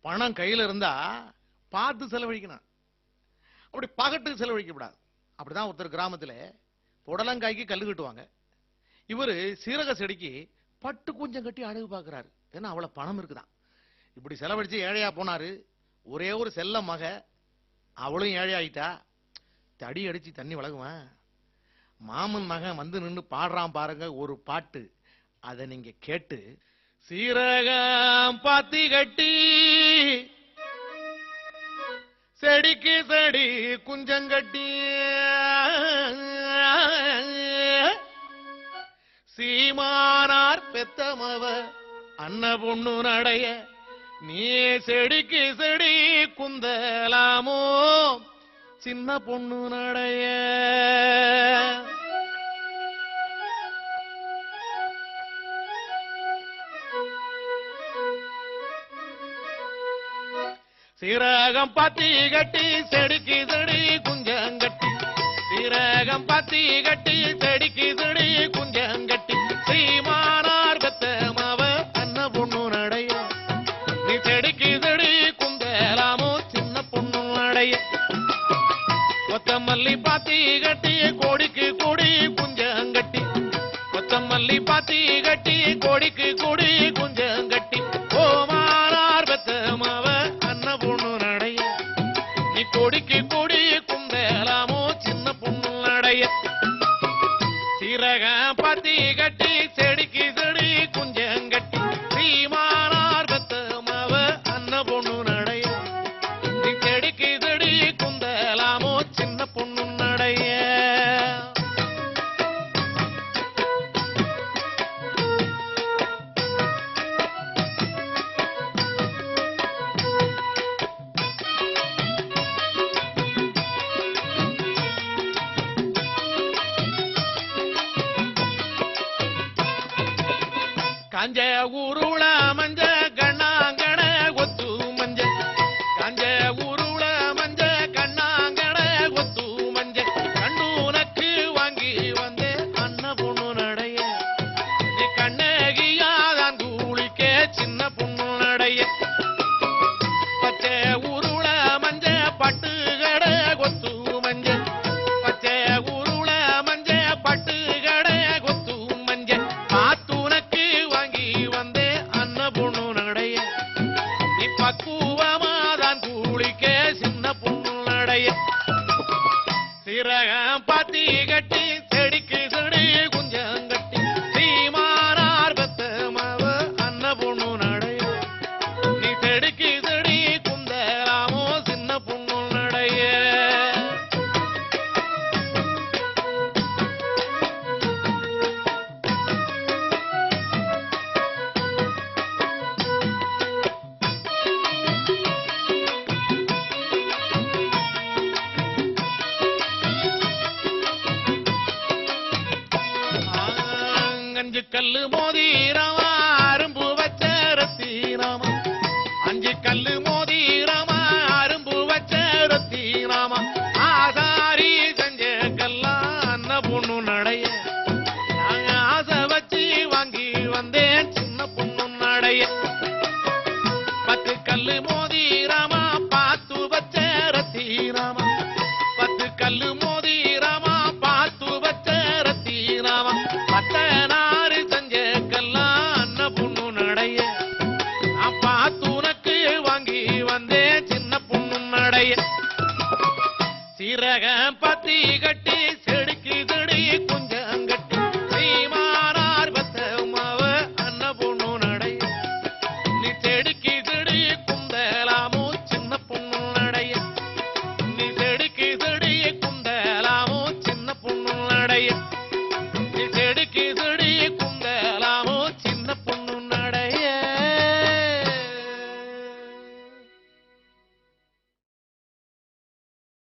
பணம் கையில இருந்தா பார்த்து செலவழிக்கணும். அப்படி பகட்டுக்கு செலவழிக்க கூடாது. அப்படிதான் ஒருத்தர் கிராமத்துல புடலங்காய்க்கு கல்லு கட்டுவாங்க. இவரு சீரக செடிக்கு பட்டு கொஞ்சம் கட்டி அழகு பார்க்கிறாரு. ஏன்னா அவ்வளவு பணம் இருக்குதான். இப்படி செலவழிச்சு ஏழையா போனாரு. ஒரே ஒரு செல்ல மக. அவளும் ஏழையாயிட்டா. தடி அடிச்சு தண்ணி வழங்குவேன். மாமன் மகன் வந்து நின்று பாடுறான் பாருங்க ஒரு பாட்டு. அதை நீங்க கேட்டு சீரகம் பாத்தி கட்டி செடிக்கு செடி குஞ்சங்கட்டி சீமானார் பெத்தமவ அன்ன பொண்ணு நடைய நீ செடிக்கு செடி குந்தலாமோ? சின்ன பொண்ணு நடைய. சீரகம் பாத்தி கட்டி செடிக்கு செடி குஞ்சங்கட்டி சீரகம் பாத்தி கட்டி செடி நீ செடிக்கு சின்ன பொண்ணு நடைய கொத்தமல்லி பாத்தி கட்டி கோடிக்கு கொடி குஞ்சங்கட்டி கொத்தமல்லி பாத்தி கட்டி கோடிக்கு கொடி குஞ்சங்கட்டி ஓமானார் பெத்தமாவ அன்ன பொண்ணு நடைய நீ கொடிக்கு கொடி குந்தலாமோ சின்ன பொண்ணு நடைய சீரக பாத்தி கட்டி தஞ்சை ஊருள மஞ்சள். பக்குவமாதான் சின்ன பொண்ணு நடைய சிறகம் பாத்தி கட்டி அஞ்சு கல்லு மோதிரமா அரும்பு வச்ச அஞ்சு கல்லு மோ சீரகம் பத்தி கட்டி